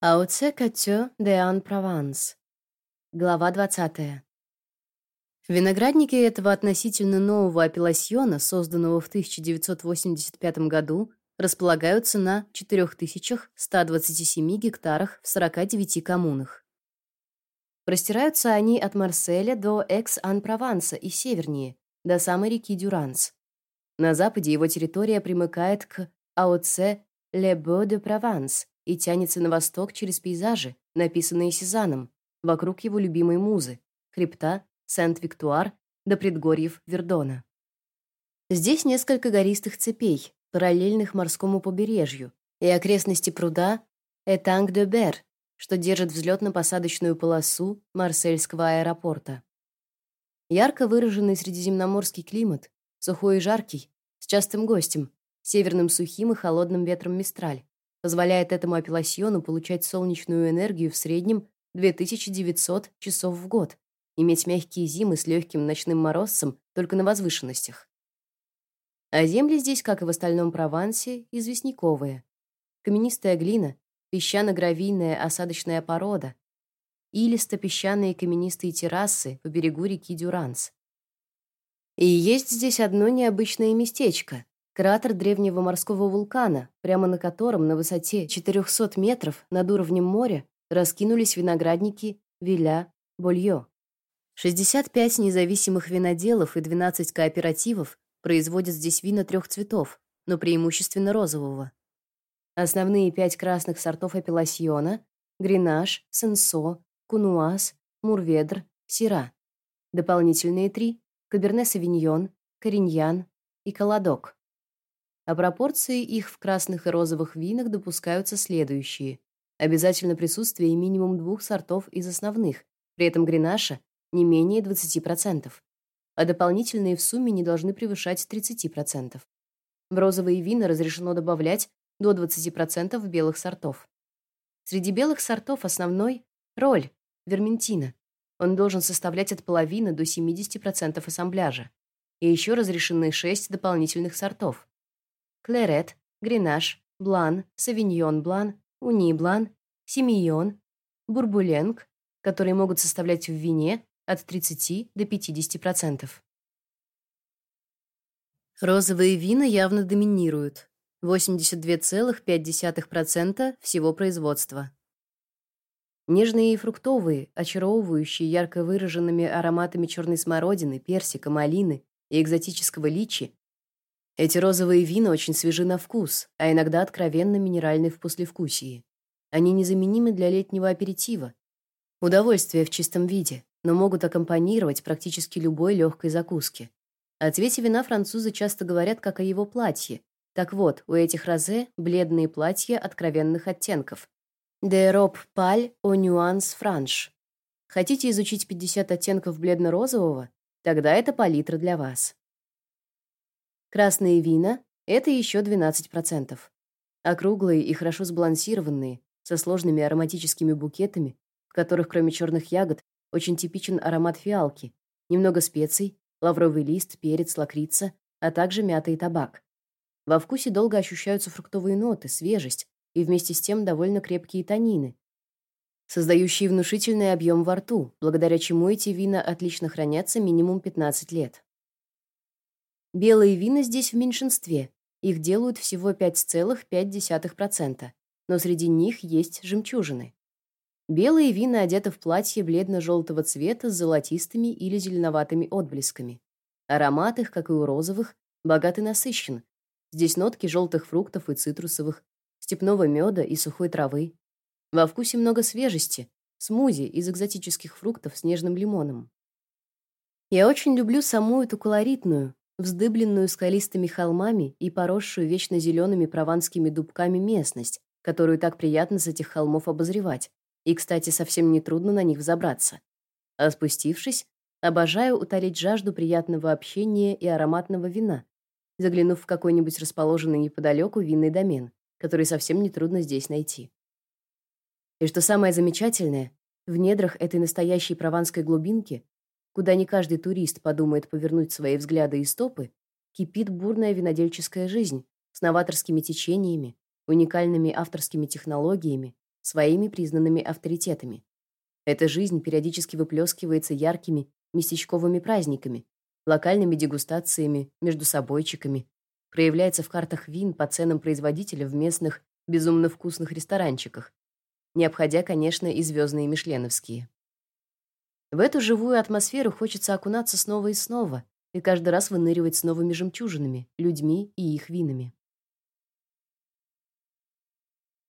Ауце Катё де Ан Прованс. Глава 20. В винограднике этого относительно нового апелласьона, созданного в 1985 году, располагаются на 4127 гектарах в 49 коммунах. Простираются они от Марселя до Экс-Ан-Прованса и севернее, до самой реки Дюранс. На западе его территория примыкает к Ауце-Ле-Бо-де-Прованс, и тянется на восток через пейзажи, написанные Сезанном, вокруг его любимой музы, хребта Сент-Виктуар до предгорьев Вердона. Здесь несколько гористых цепей, параллельных морскому побережью, и окрестности пруда Этанг-де-Бер, что держит взлетно-посадочную полосу Марсельского аэропорта. Ярко выраженный средиземноморский климат, сухой и жаркий, с частым гостем, северным сухим и холодным ветром Мистраль, позволяет этому апелласьону получать солнечную энергию в среднем 2900 часов в год, иметь мягкие зимы с легким ночным морозцем только на возвышенностях. А земли здесь, как и в остальном Провансе, известняковые. Каменистая глина, песчано-гравийная осадочная порода, илисто-песчаные каменистые террасы по берегу реки Дюранс. И есть здесь одно необычное местечко, Кратер древнего морского вулкана, прямо на котором на высоте 400 метров над уровнем моря раскинулись виноградники Виля Больё. 65 независимых виноделов и 12 кооперативов производят здесь вина трех цветов, но преимущественно розового. Основные пять красных сортов апелласьона — Гренаж, Сенсо, Кунуаз, Мурведр, Сира. Дополнительные три — Каберне-Савиньон, Кориньян и Каладок а пропорции их в красных и розовых винах допускаются следующие. Обязательно присутствие минимум двух сортов из основных, при этом гренаша не менее 20%, а дополнительные в сумме не должны превышать 30%. В розовые вина разрешено добавлять до 20% белых сортов. Среди белых сортов основной — роль, верментина. Он должен составлять от половины до 70% ассамбляжа. И еще разрешены 6 дополнительных сортов клерет, гренаж, блан, савиньон блан, уни блан, семийон, бурбуленг, которые могут составлять в вине от 30 до 50%. Розовые вина явно доминируют. 82,5% всего производства. Нежные и фруктовые, очаровывающие ярко выраженными ароматами черной смородины, персика, малины и экзотического личи, эти розовые вина очень свежи на вкус, а иногда откровенно минеральны в послевкусии. Они незаменимы для летнего аперитива. Удовольствие в чистом виде, но могут аккомпанировать практически любой легкой закуске. О цвете вина французы часто говорят как о его платье. Так вот, у этих розе бледные платья откровенных оттенков. De robe pâle au nuance franche. Хотите изучить 50 оттенков бледно-розового? Тогда это палитра для вас. Красные вина — это еще 12%. Округлые и хорошо сбалансированные, со сложными ароматическими букетами, в которых, кроме черных ягод, очень типичен аромат фиалки, немного специй, лавровый лист, перец, лакрица, а также мята и табак. Во вкусе долго ощущаются фруктовые ноты, свежесть и вместе с тем довольно крепкие танины, создающие внушительный объем во рту, благодаря чему эти вина отлично хранятся минимум 15 лет. Белые вина здесь в меньшинстве. Их делают всего 5,5%, но среди них есть жемчужины. Белые вина одеты в платье бледно-желтого цвета с золотистыми или зеленоватыми отблесками. Аромат их, как и у розовых, богат и насыщен. Здесь нотки желтых фруктов и цитрусовых, степного меда и сухой травы. Во вкусе много свежести, смузи из экзотических фруктов с нежным лимоном. Я очень люблю саму эту колоритную, вздыбленную скалистыми холмами и поросшую вечно зелеными прованскими дубками местность, которую так приятно с этих холмов обозревать. И, кстати, совсем не трудно на них взобраться. А спустившись, обожаю утолить жажду приятного общения и ароматного вина, заглянув в какой-нибудь расположенный неподалеку винный домен, который совсем не трудно здесь найти. И что самое замечательное, в недрах этой настоящей прованской глубинки куда не каждый турист подумает повернуть свои взгляды и стопы, кипит бурная винодельческая жизнь с новаторскими течениями, уникальными авторскими технологиями, своими признанными авторитетами. Эта жизнь периодически выплескивается яркими местечковыми праздниками, локальными дегустациями, между собойчиками, проявляется в картах вин по ценам производителя в местных безумно вкусных ресторанчиках, не обходя, конечно, и звездные мишленовские. В эту живую атмосферу хочется окунаться снова и снова, и каждый раз выныривать с новыми жемчужинами, людьми и их винами.